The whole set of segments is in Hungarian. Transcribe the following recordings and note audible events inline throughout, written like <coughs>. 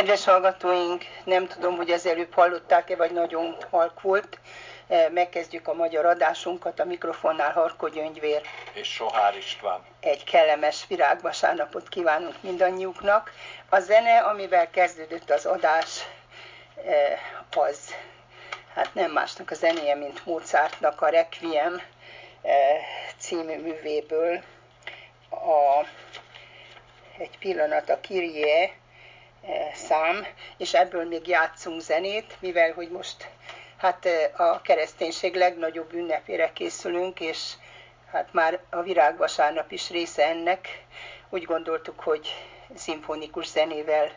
Kedves hallgatóink, nem tudom, hogy az előbb hallották-e, vagy nagyon halk volt. E, megkezdjük a magyar adásunkat, a mikrofonnál Harko Gyöngyvér. És Sohár István. Egy kellemes virágvasárnapot kívánunk mindannyiuknak. A zene, amivel kezdődött az adás, e, az hát nem másnak a zenéje, mint Mozartnak a Requiem e, című művéből. A, egy pillanat, a Kyrie szám, és ebből még játszunk zenét, mivel hogy most hát eh, a kereszténység legnagyobb ünnepére készülünk, és hát már a virágvasárnap is része ennek. Úgy gondoltuk, hogy szimfonikus zenével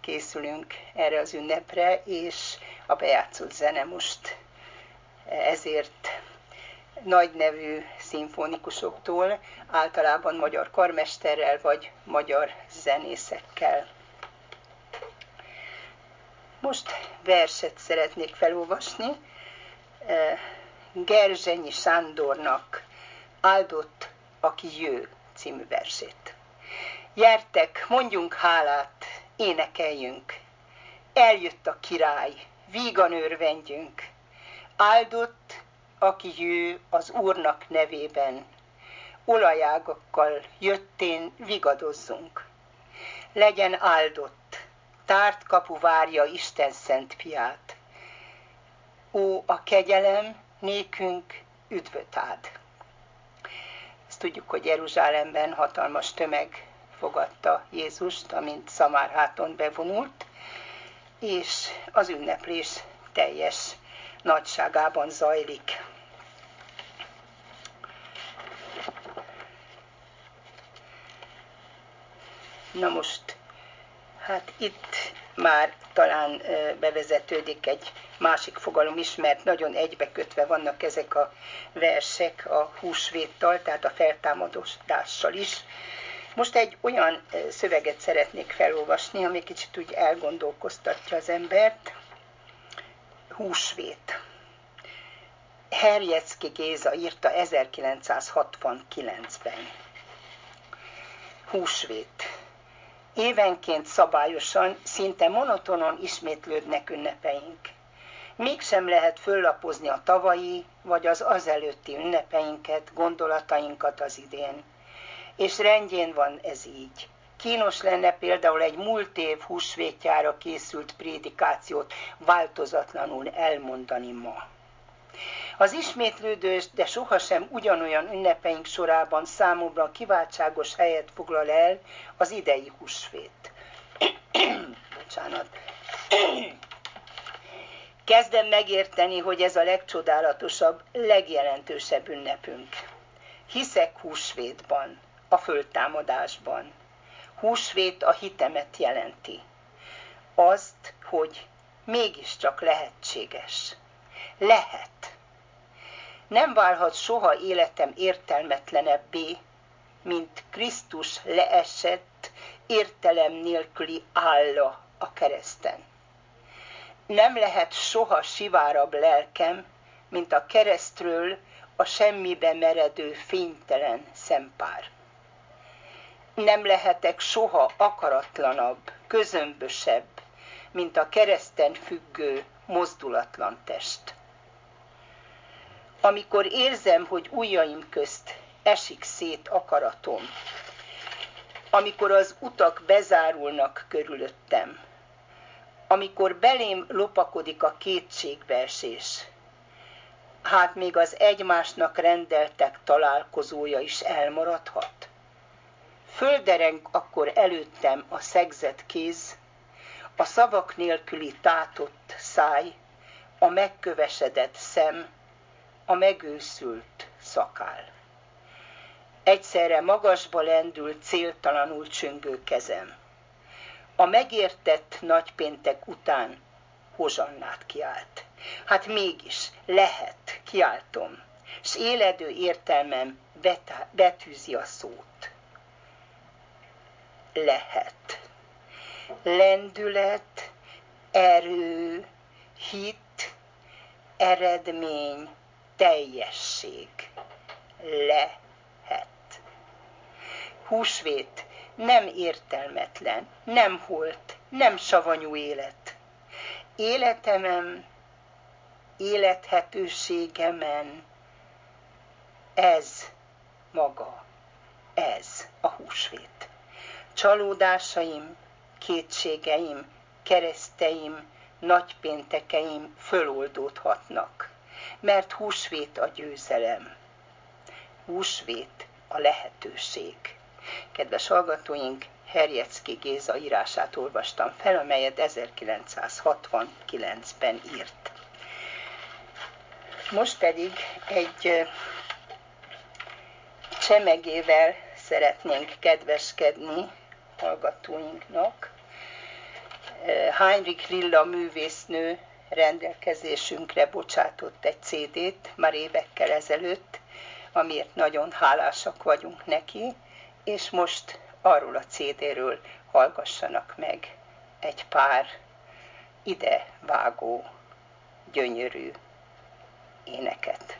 készülünk erre az ünnepre, és a bejátszott zene most ezért nagy nevű szimfonikusoktól, általában magyar karmesterrel vagy magyar zenészekkel. Most verset szeretnék felolvasni. Gerzsenyi Sándornak Áldott, aki jő című versét. Gyertek, mondjunk hálát, énekeljünk. Eljött a király, vígan örvendjünk. Áldott, aki jő az Úrnak nevében. Olajágakkal jöttén vigadozzunk. Legyen áldott, tárt kapu várja Isten szent piát. Ó, a kegyelem nékünk üdvöt ád. Ezt tudjuk, hogy Jeruzsálemben hatalmas tömeg fogadta Jézust, amint Szamárháton bevonult, és az ünneplés teljes nagyságában zajlik. Na most Hát itt már talán bevezetődik egy másik fogalom is, mert nagyon egybekötve vannak ezek a versek a húsvéttal, tehát a feltámadással is. Most egy olyan szöveget szeretnék felolvasni, ami kicsit úgy elgondolkoztatja az embert. Húsvét. Herjecki Géza írta 1969-ben. Húsvét Évenként szabályosan, szinte monotonon ismétlődnek ünnepeink. Mégsem lehet föllapozni a tavalyi vagy az azelőtti ünnepeinket, gondolatainkat az idén. És rendjén van ez így. Kínos lenne például egy múlt év húsvétjára készült prédikációt változatlanul elmondani ma. Az ismétlődős, de sohasem ugyanolyan ünnepeink sorában számomra kiváltságos helyet foglal el az idei húsvét. <coughs> Bocsánat. <coughs> Kezdem megérteni, hogy ez a legcsodálatosabb, legjelentősebb ünnepünk. Hiszek húsvétban, a föltámadásban. Húsvét a hitemet jelenti. Azt, hogy mégiscsak lehetséges. Lehet nem válhat soha életem értelmetlenebbé, mint Krisztus leesett, értelem nélküli álla a kereszten. Nem lehet soha sivárabb lelkem, mint a keresztről a semmibe meredő fénytelen szempár. Nem lehetek soha akaratlanabb, közömbösebb, mint a kereszten függő, mozdulatlan test amikor érzem, hogy ujjaim közt esik szét akaratom, amikor az utak bezárulnak körülöttem, amikor belém lopakodik a kétségbeesés, hát még az egymásnak rendeltek találkozója is elmaradhat. Földereng akkor előttem a szegzett kéz, a szavak nélküli tátott száj, a megkövesedett szem, a megőszült szakál. Egyszerre magasba lendült, céltalanul csöngő kezem. A megértett nagypéntek után hozsannát kiált. Hát mégis, lehet, kiáltom, s éledő értelmem betűzi a szót. Lehet. Lendület, erő, hit, eredmény, teljesség lehet. Húsvét nem értelmetlen, nem holt, nem savanyú élet. Életemem, élethetőségemen ez maga, ez a húsvét. Csalódásaim, kétségeim, kereszteim, nagypéntekeim föloldódhatnak, mert húsvét a győzelem. Húsvét a lehetőség. Kedves hallgatóink, Herjecki Géza írását olvastam fel, amelyet 1969-ben írt. Most pedig egy csemegével szeretnénk kedveskedni hallgatóinknak. Heinrich Lilla művésznő rendelkezésünkre bocsátott egy CD-t már évekkel ezelőtt, amiért nagyon hálásak vagyunk neki, és most arról a CD-ről hallgassanak meg egy pár ide vágó, gyönyörű éneket.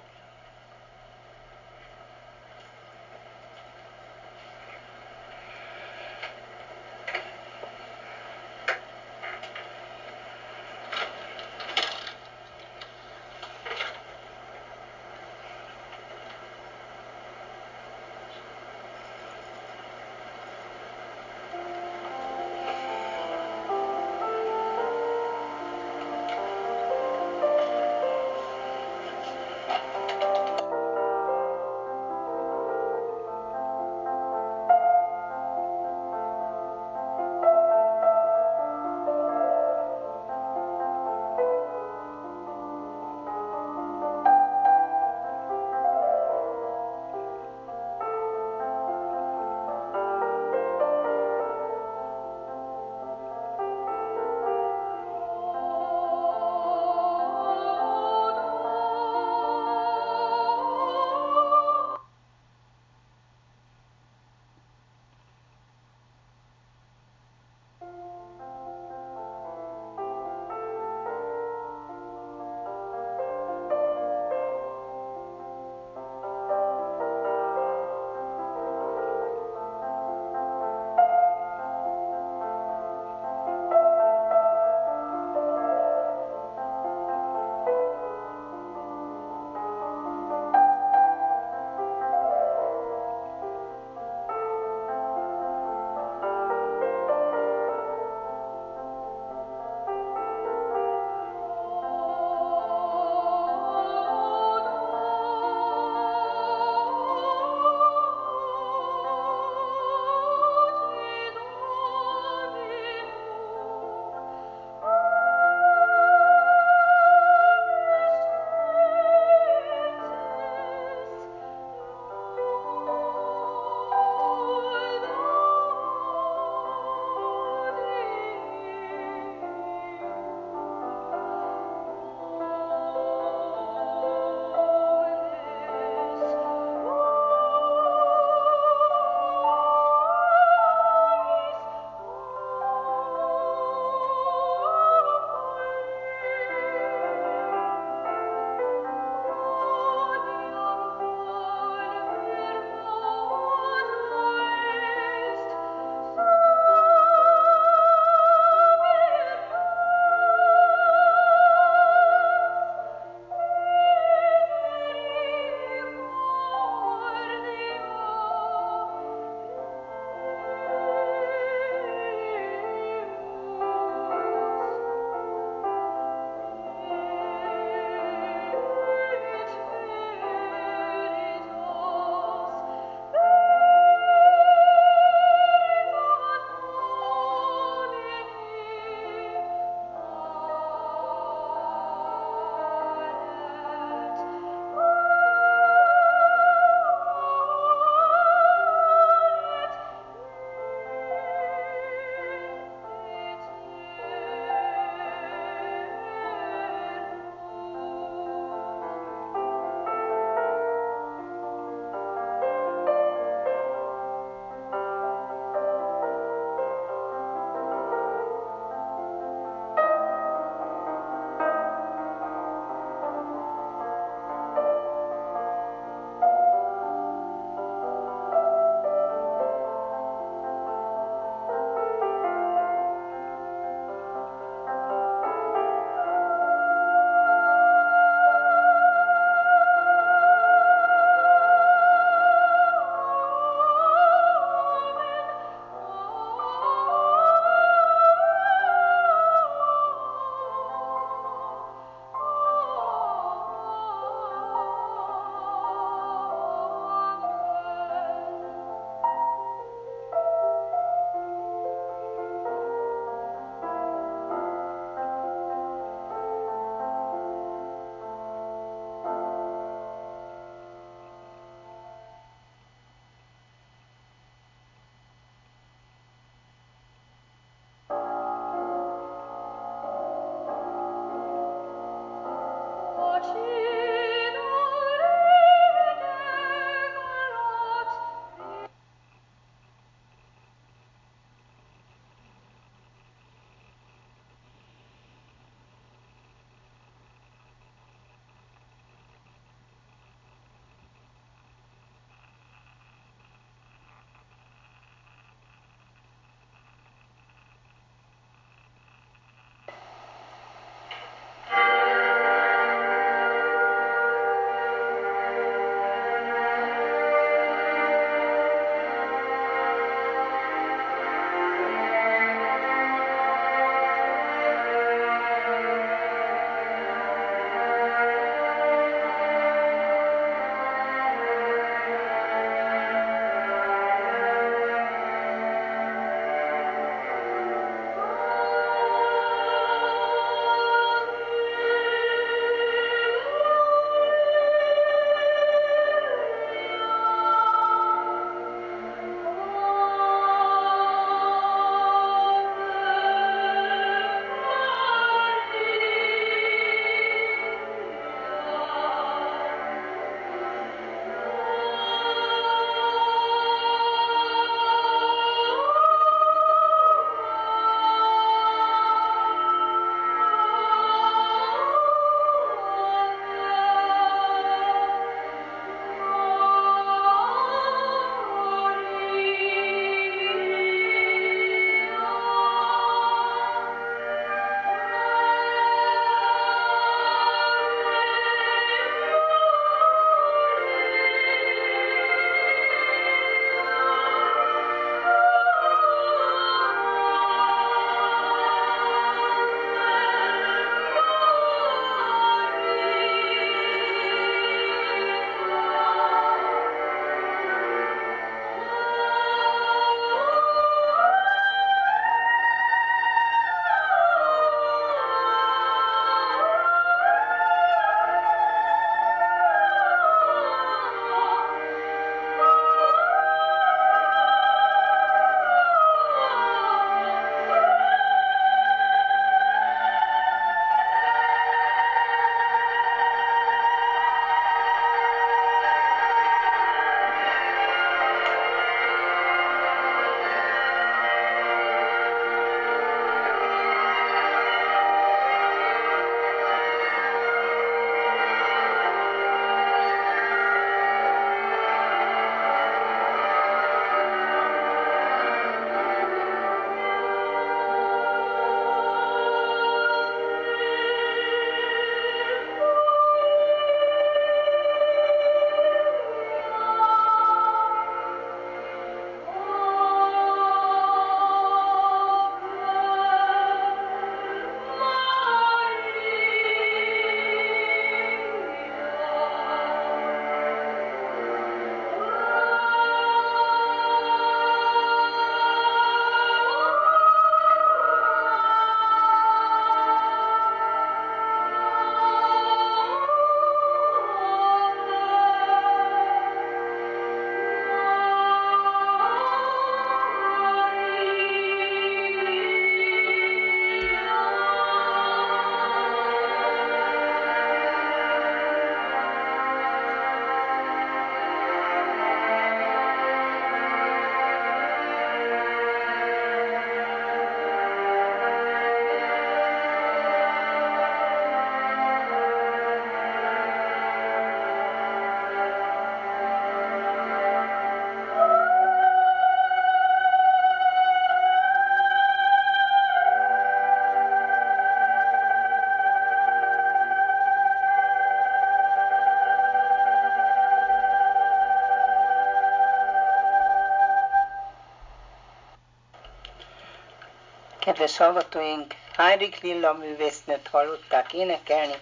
Kedves hallgatóink, Heinrich Lilla művésznőt hallották énekelni,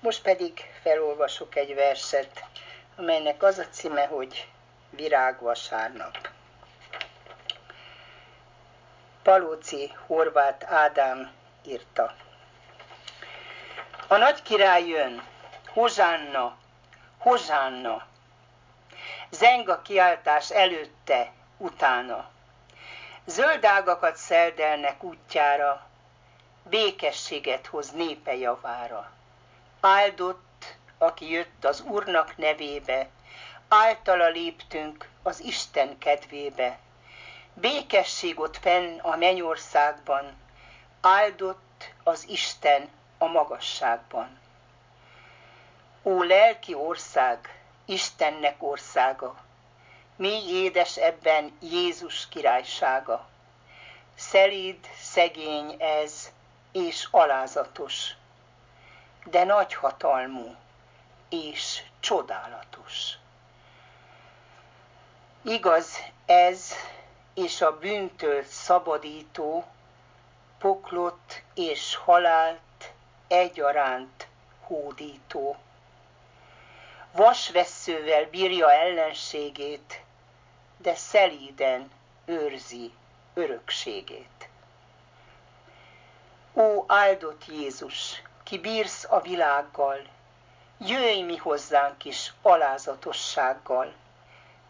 most pedig felolvasok egy verset, amelynek az a címe, hogy Virágvasárnap. Palóci Horváth Ádám írta. A nagy király jön, Hozsánna, Hozsánna. Zeng a kiáltás előtte, utána. Zöld ágakat szeldelnek útjára, békességet hoz népe javára. Áldott, aki jött az Úrnak nevébe, általa léptünk az Isten kedvébe. Békesség ott fenn a mennyországban, áldott az Isten a magasságban. Ó lelki ország, Istennek országa, mi édes ebben Jézus királysága. Szelíd, szegény ez, és alázatos, de nagy hatalmú és csodálatos. Igaz ez, és a bűntől szabadító, poklot és halált egyaránt hódító. Vasvesszővel bírja ellenségét, de szelíden őrzi örökségét. Ó áldott Jézus, ki bírsz a világgal, jöjj mi hozzánk is alázatossággal,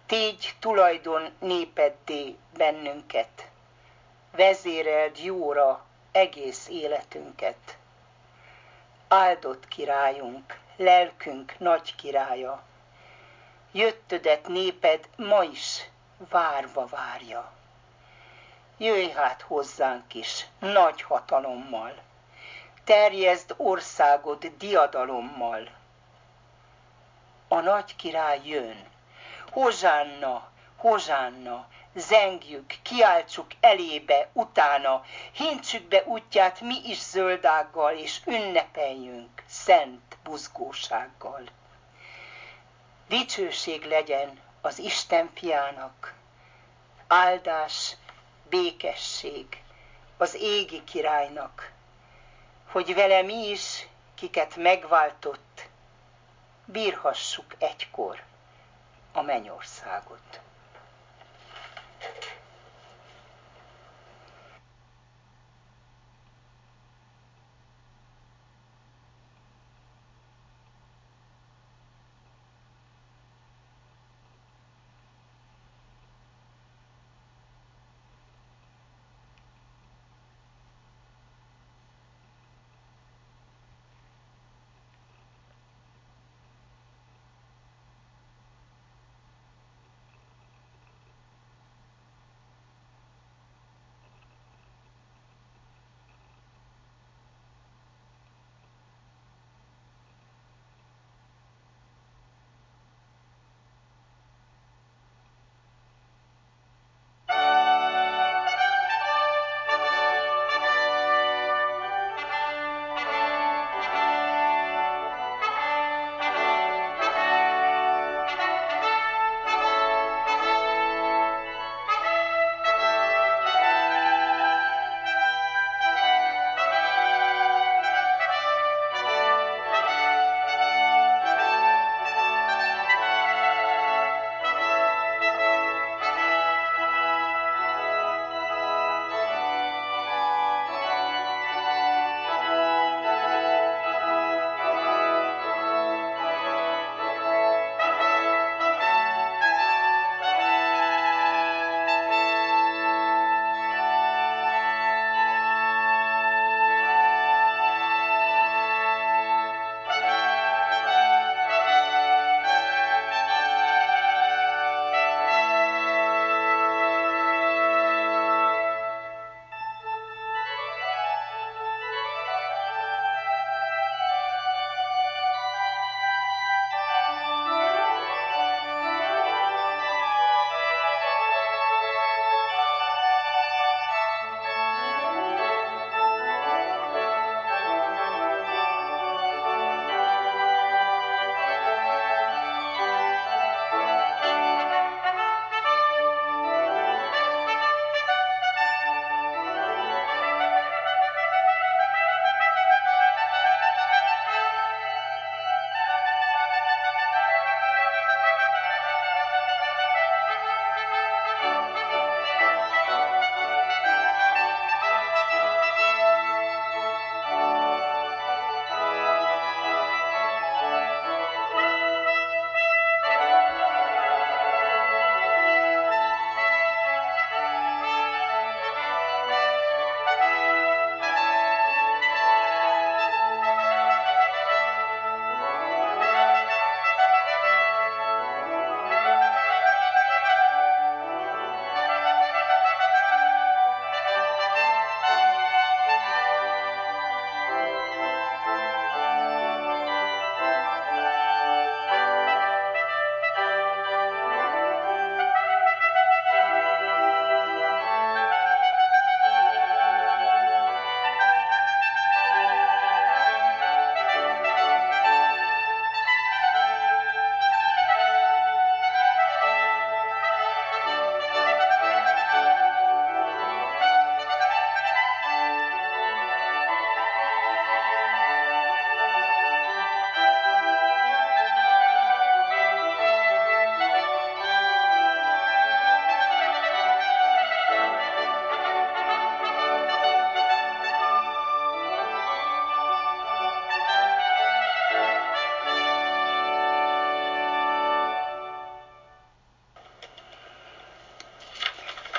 tégy tulajdon népeddé bennünket, vezéreld jóra egész életünket. Áldott királyunk, lelkünk nagy királya, jöttödet néped ma is várva várja. Jöjj hát hozzánk is, nagy hatalommal, terjezd országod diadalommal. A nagy király jön, Hozsánna, Hozsánna, zengjük, kiáltsuk elébe, utána, hintsük be útját mi is zöldággal, és ünnepeljünk szent buzgósággal. Dicsőség legyen az Isten fiának, áldás, békesség az égi királynak, hogy vele mi is, kiket megváltott, bírhassuk egykor a mennyországot.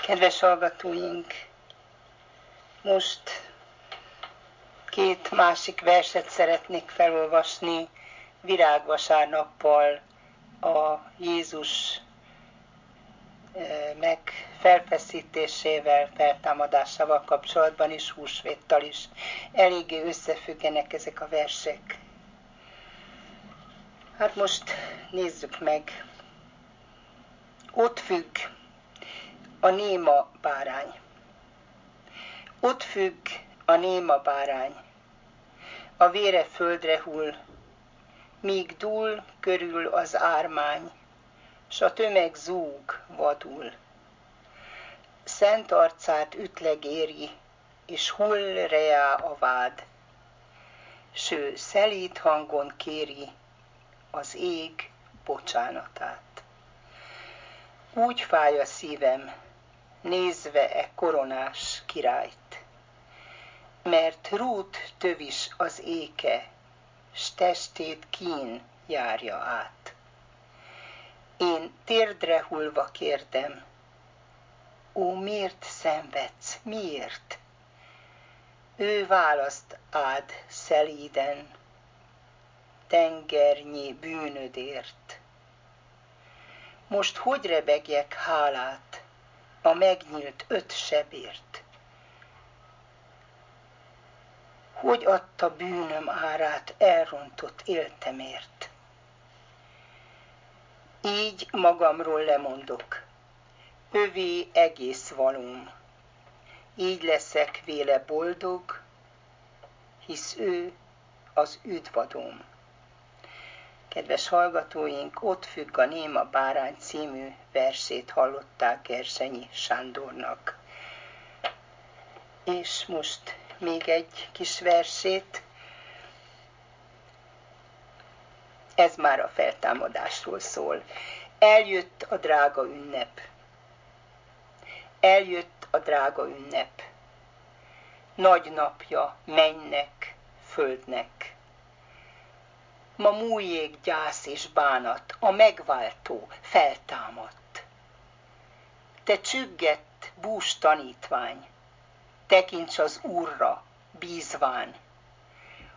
Kedves hallgatóink, most két másik verset szeretnék felolvasni virágvasárnappal a Jézus eh, meg felfeszítésével, feltámadásával kapcsolatban is, húsvéttal is. Eléggé összefüggenek ezek a versek. Hát most nézzük meg. Ott függ a néma bárány. Ott függ a néma bárány. A vére földre hull, míg dúl körül az ármány, s a tömeg zúg vadul. Szent arcát ütlegéri, és hull reá a vád, ső szelít hangon kéri az ég bocsánatát. Úgy fáj a szívem, nézve e koronás királyt, mert rút tövis az éke, s testét kín járja át. Én térdre hullva kérdem, ó, miért szenvedsz, miért? Ő választ ád szelíden, tengernyi bűnödért. Most hogy rebegjek hálát a megnyílt öt sebért? Hogy adta bűnöm árát elrontott éltemért? Így magamról lemondok, övé egész valóm. Így leszek véle boldog, hisz ő az üdvadóm. Kedves hallgatóink, ott függ a Néma Bárány című versét hallották Gersenyi Sándornak. És most még egy kis versét. Ez már a feltámadásról szól. Eljött a drága ünnep. Eljött a drága ünnep. Nagy napja mennek, földnek ma múljék gyász és bánat, a megváltó feltámadt. Te csüggett, bús tanítvány, tekints az Úrra, bízván,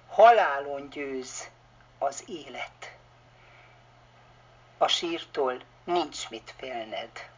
halálon győz az élet. A sírtól nincs mit félned.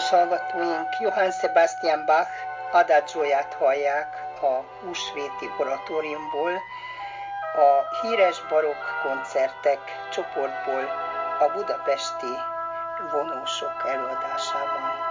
Kedves hallgatóink, Johann Sebastian Bach adagióját hallják a Húsvéti Oratóriumból, a híres barokk koncertek csoportból a budapesti vonósok előadásában.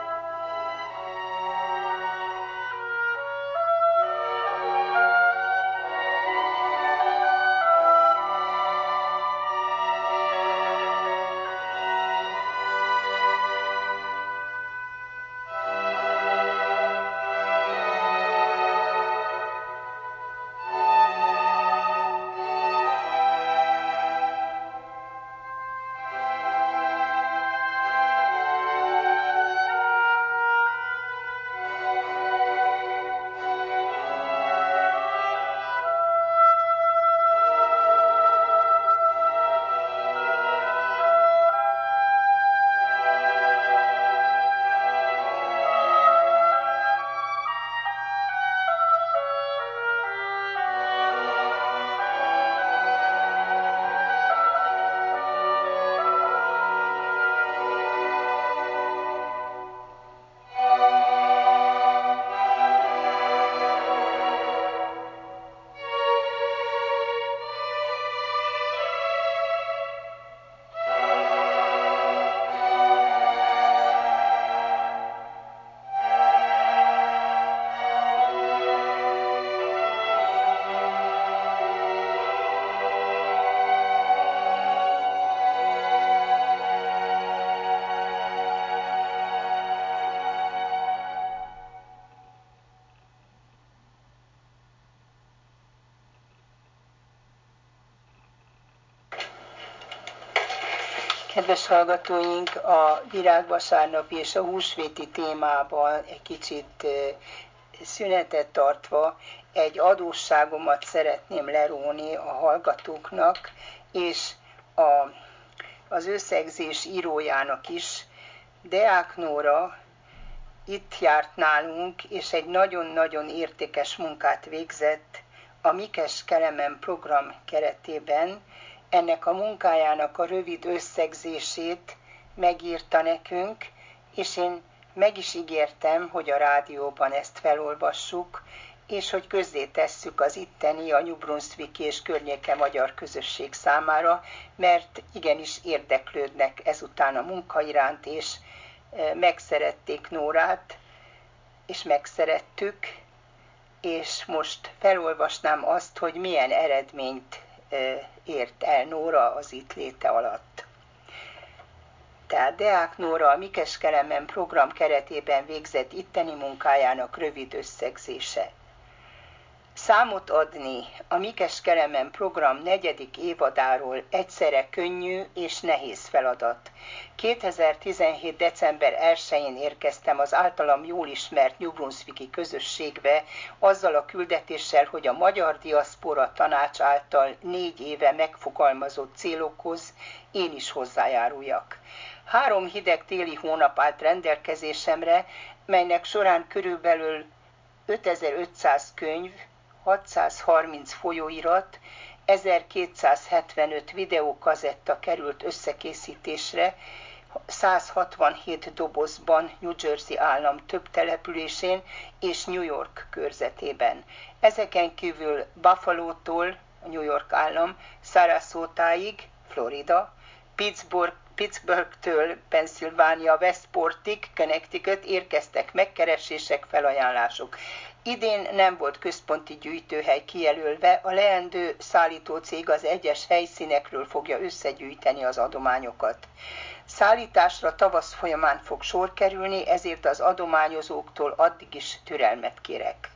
Kedves hallgatóink, a virágvasárnapi és a húsvéti témában egy kicsit szünetet tartva egy adósságomat szeretném leróni a hallgatóknak, és a, az összegzés írójának is. Deák Nóra itt járt nálunk, és egy nagyon-nagyon értékes munkát végzett a Mikes Kelemen program keretében, ennek a munkájának a rövid összegzését megírta nekünk, és én meg is ígértem, hogy a rádióban ezt felolvassuk, és hogy közzé tesszük az itteni, a New Brunswick és környéke magyar közösség számára, mert igenis érdeklődnek ezután a munka iránt, és e, megszerették Nórát, és megszerettük, és most felolvasnám azt, hogy milyen eredményt ért el Nóra az itt léte alatt. Tehát Deák Nóra a Mikes Kelemen program keretében végzett itteni munkájának rövid összegzése. Számot adni a Mikes Kelemen program negyedik évadáról egyszerre könnyű és nehéz feladat. 2017. december 1-én érkeztem az általam jól ismert New Brunswicki közösségbe azzal a küldetéssel, hogy a Magyar Diaszpora Tanács által négy éve megfogalmazott célokhoz én is hozzájáruljak. Három hideg téli hónap állt rendelkezésemre, melynek során körülbelül 5500 könyv, 630 folyóirat, 1275 videókazetta került összekészítésre, 167 dobozban New Jersey állam több településén és New York körzetében. Ezeken kívül Buffalo-tól, New York állam, Sarasota-ig, Florida, Pittsburgh, Pittsburgh-től Pennsylvania Westportig, Connecticut érkeztek megkeresések, felajánlások. Idén nem volt központi gyűjtőhely kijelölve, a leendő szállítócég az egyes helyszínekről fogja összegyűjteni az adományokat. Szállításra tavasz folyamán fog sor kerülni, ezért az adományozóktól addig is türelmet kérek.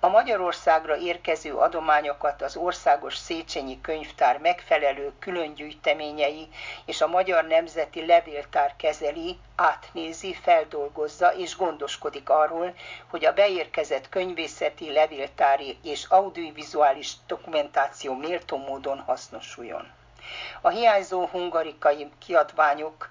A Magyarországra érkező adományokat az Országos Széchenyi Könyvtár megfelelő különgyűjteményei és a Magyar Nemzeti Levéltár kezeli, átnézi, feldolgozza és gondoskodik arról, hogy a beérkezett könyvészeti, levéltári és audiovizuális dokumentáció méltó módon hasznosuljon. A hiányzó hungarikai kiadványok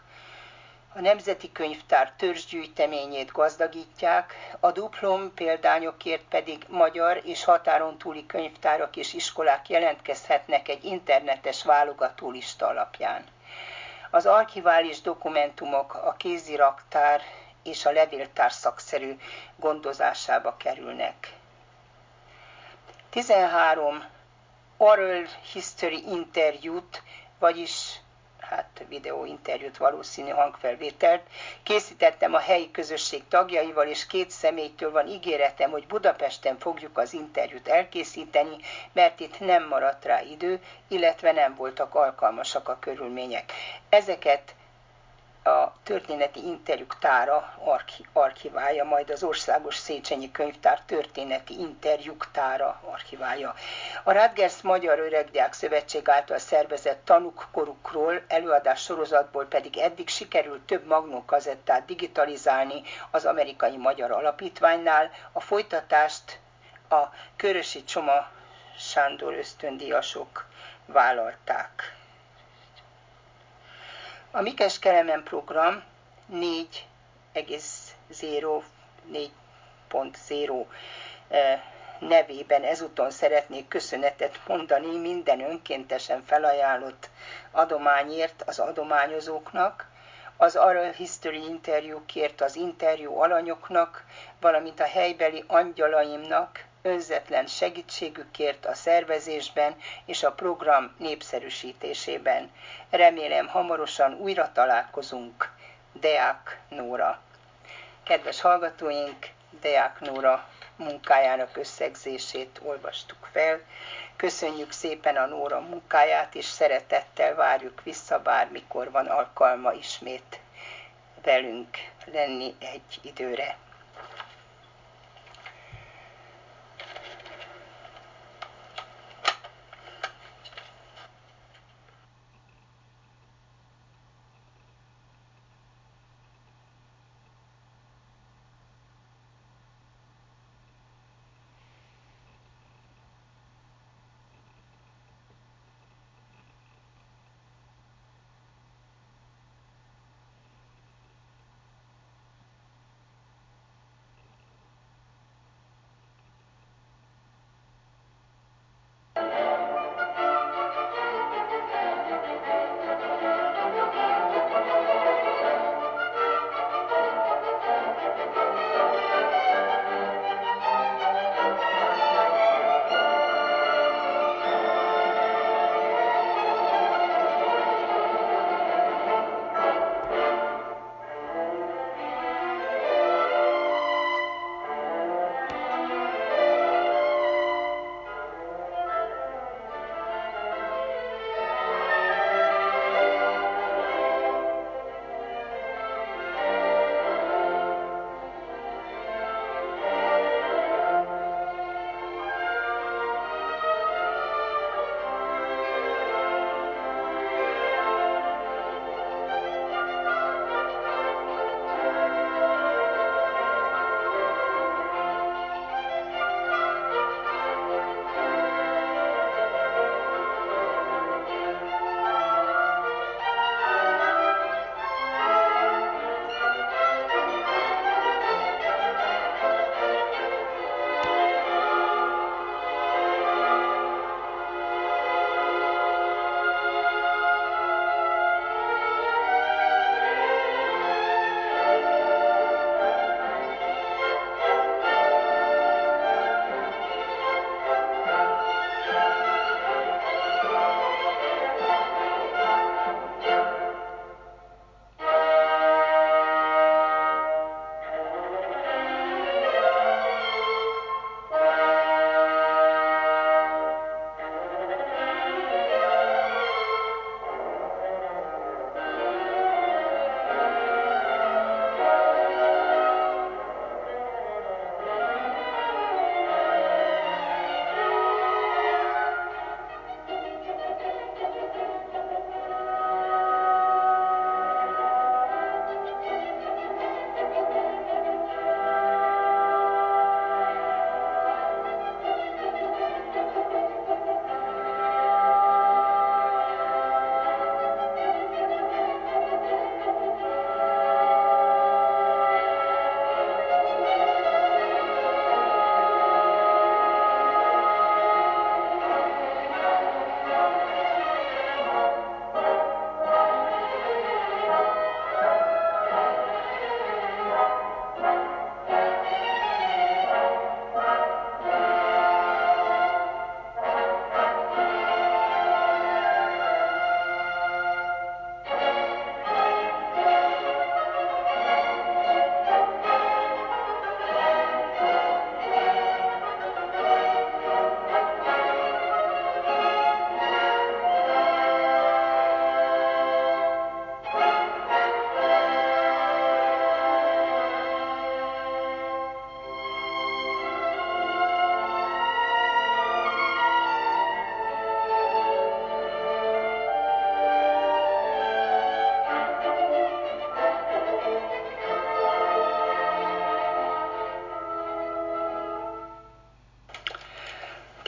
a Nemzeti Könyvtár törzsgyűjteményét gazdagítják, a duplom példányokért pedig magyar és határon túli könyvtárak és iskolák jelentkezhetnek egy internetes válogatólista alapján. Az archivális dokumentumok, a kéziraktár és a levéltár szakszerű gondozásába kerülnek. 13 oral history interjút, vagyis hát videóinterjút, valószínű hangfelvételt. Készítettem a helyi közösség tagjaival, és két személytől van ígéretem, hogy Budapesten fogjuk az interjút elkészíteni, mert itt nem maradt rá idő, illetve nem voltak alkalmasak a körülmények. Ezeket a történeti interjúk tára archiválja, majd az Országos Széchenyi Könyvtár történeti interjúk tára archiválja. A Radgers Magyar Öregdiák Szövetség által szervezett tanuk korukról előadás sorozatból pedig eddig sikerült több magnókazettát digitalizálni az amerikai magyar alapítványnál, a folytatást a Körösi Csoma Sándor ösztöndíjasok vállalták. A Mikes Kelemen program 4,0 4.0 eh, nevében ezúton szeretnék köszönetet mondani minden önkéntesen felajánlott adományért az adományozóknak, az Oral History interjúkért az interjú alanyoknak, valamint a helybeli angyalaimnak, önzetlen segítségükért a szervezésben és a program népszerűsítésében. Remélem hamarosan újra találkozunk. Deák Nóra. Kedves hallgatóink, Deák Nóra munkájának összegzését olvastuk fel. Köszönjük szépen a Nóra munkáját, és szeretettel várjuk vissza, bármikor van alkalma ismét velünk lenni egy időre.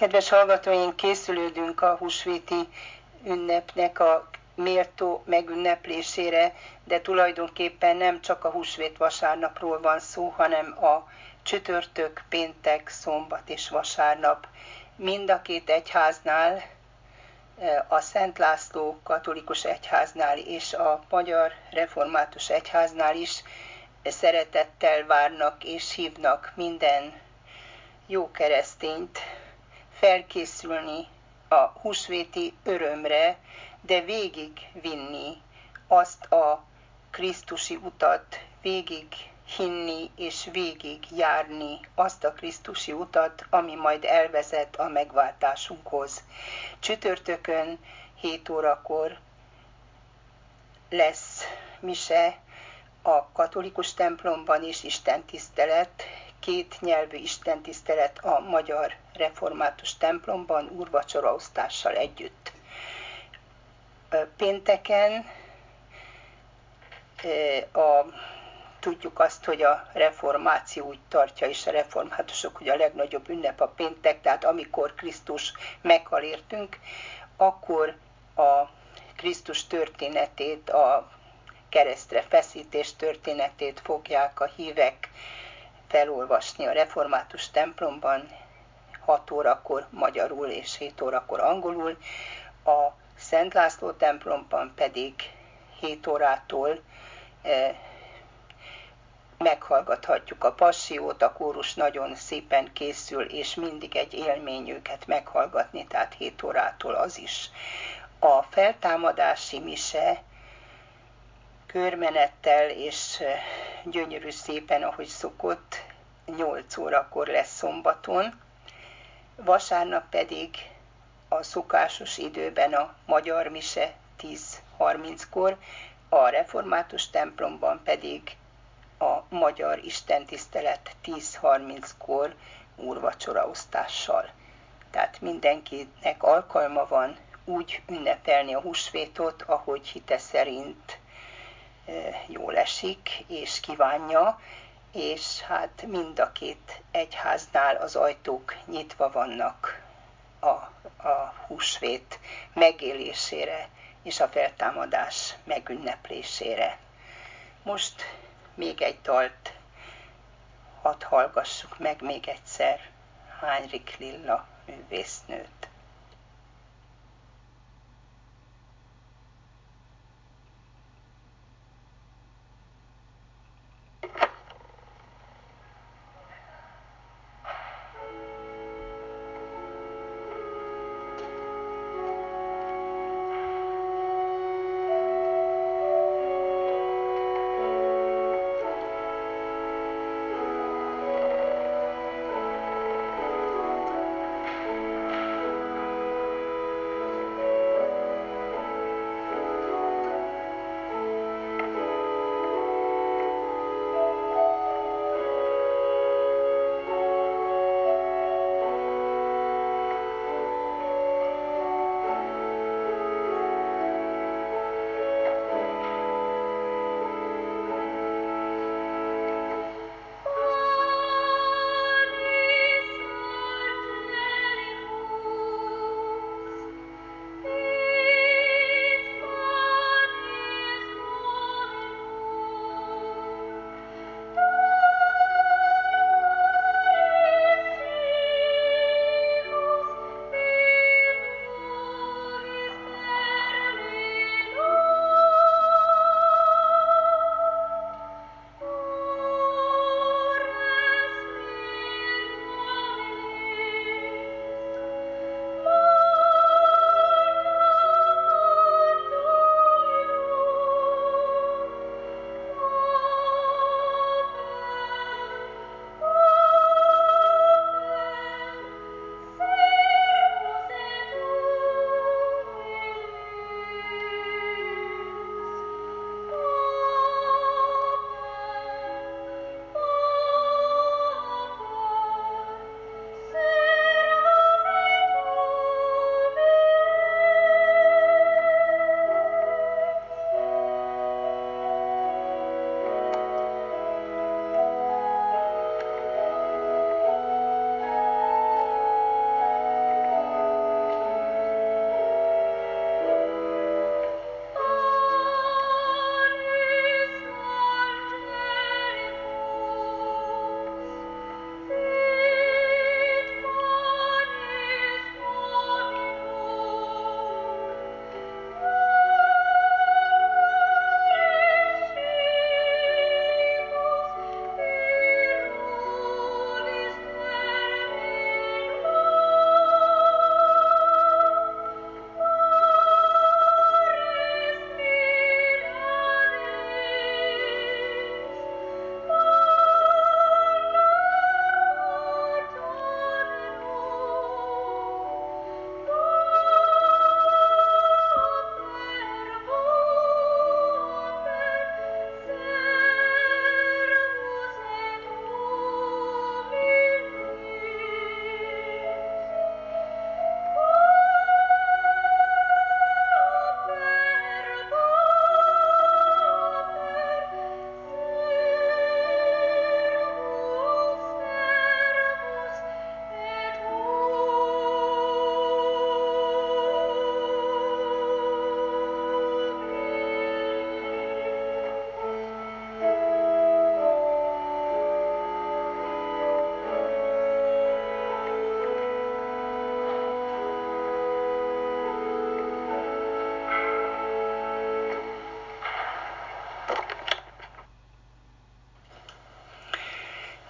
Kedves hallgatóink, készülődünk a húsvéti ünnepnek a méltó megünneplésére, de tulajdonképpen nem csak a húsvét vasárnapról van szó, hanem a csütörtök, péntek, szombat és vasárnap. Mind a két egyháznál, a Szent László katolikus egyháznál és a Magyar Református Egyháznál is szeretettel várnak és hívnak minden jó keresztényt felkészülni a húsvéti örömre, de végig vinni azt a Krisztusi utat, végig hinni és végig járni azt a Krisztusi utat, ami majd elvezet a megváltásunkhoz. Csütörtökön 7 órakor lesz mise a katolikus templomban is Isten tisztelet, két nyelvű istentisztelet a magyar református templomban úrvacsoraosztással együtt. Pénteken a, tudjuk azt, hogy a reformáció úgy tartja, és a reformátusok, hogy a legnagyobb ünnep a péntek, tehát amikor Krisztus meghal akkor a Krisztus történetét, a keresztre feszítés történetét fogják a hívek felolvasni a református templomban 6 órakor magyarul és 7 órakor angolul, a Szent László templomban pedig 7 órától eh, meghallgathatjuk a passiót, a kórus nagyon szépen készül, és mindig egy élmény őket meghallgatni, tehát 7 órától az is. A feltámadási mise körmenettel és gyönyörű szépen, ahogy szokott, 8 órakor lesz szombaton, vasárnap pedig a szokásos időben a magyar mise 10.30-kor, a református templomban pedig a magyar istentisztelet 10.30-kor úrvacsoraosztással. Tehát mindenkinek alkalma van úgy ünnepelni a húsvétot, ahogy hite szerint jól esik és kívánja, és hát mind a két egyháznál az ajtók nyitva vannak a, a húsvét megélésére és a feltámadás megünneplésére. Most még egy dalt hadd hallgassuk meg még egyszer Heinrich Lilla művésznőt.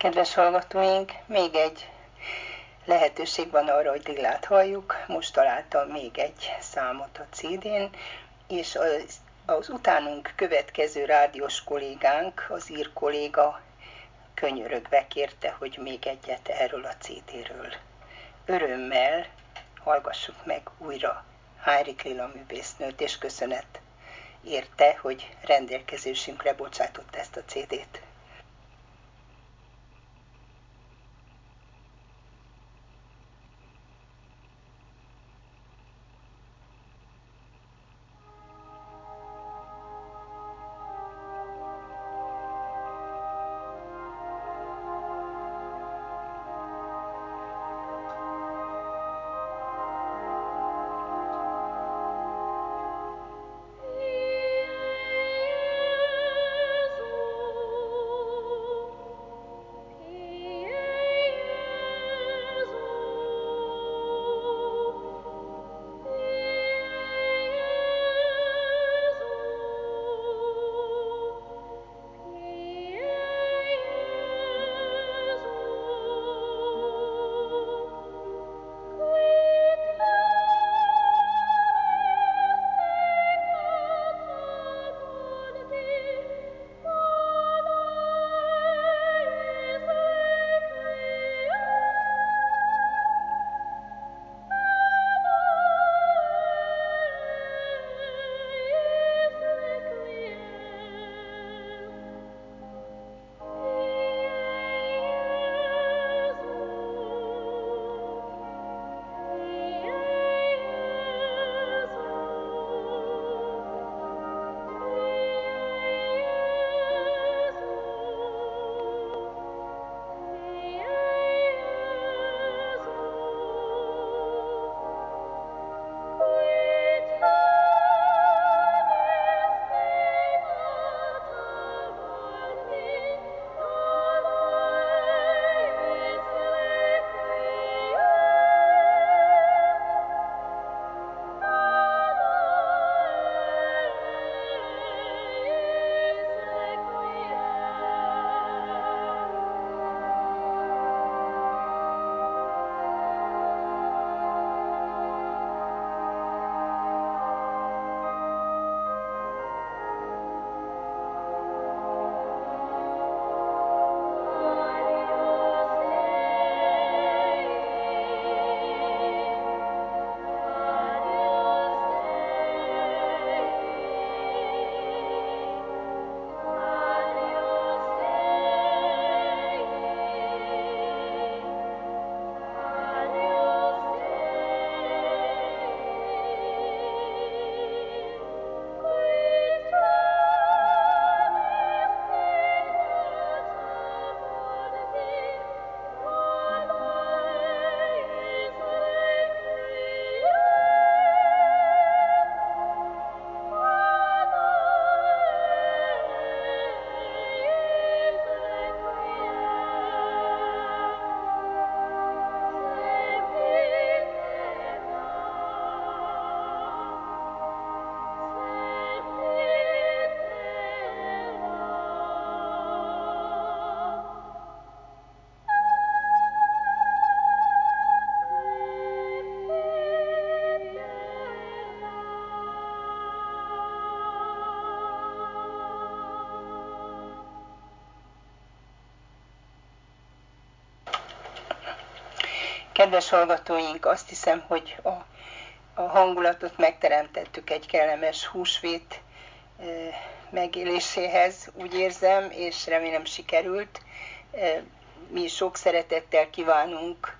Kedves hallgatóink, még egy lehetőség van arra, hogy Lillát halljuk. Most találtam még egy számot a CD-n, és az, az utánunk következő rádiós kollégánk, az ír kolléga könyörögve kérte, hogy még egyet erről a CD-ről. Örömmel hallgassuk meg újra Hárik Lila művésznőt, és köszönet érte, hogy rendelkezésünkre bocsátott ezt a CD-t. Kedves hallgatóink, azt hiszem, hogy a, a hangulatot megteremtettük egy kellemes húsvét megéléséhez, úgy érzem, és remélem sikerült. Mi sok szeretettel kívánunk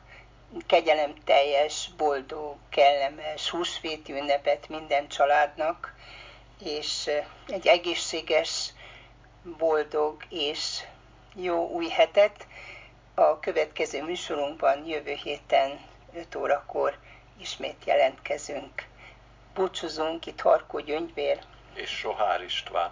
kegyelemteljes, boldog, kellemes húsvéti ünnepet minden családnak, és egy egészséges, boldog és jó új hetet, a következő műsorunkban jövő héten 5 órakor ismét jelentkezünk. Búcsúzunk itt Harkó Gyöngyvér és Sohár István.